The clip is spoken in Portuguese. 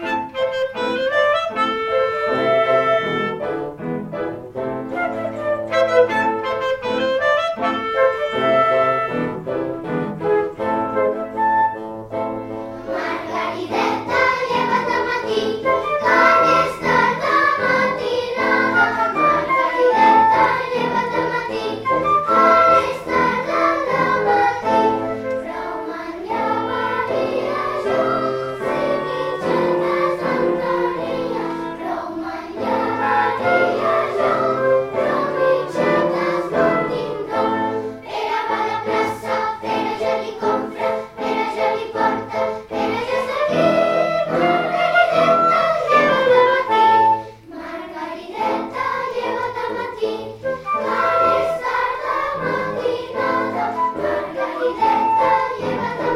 Thank you. Viva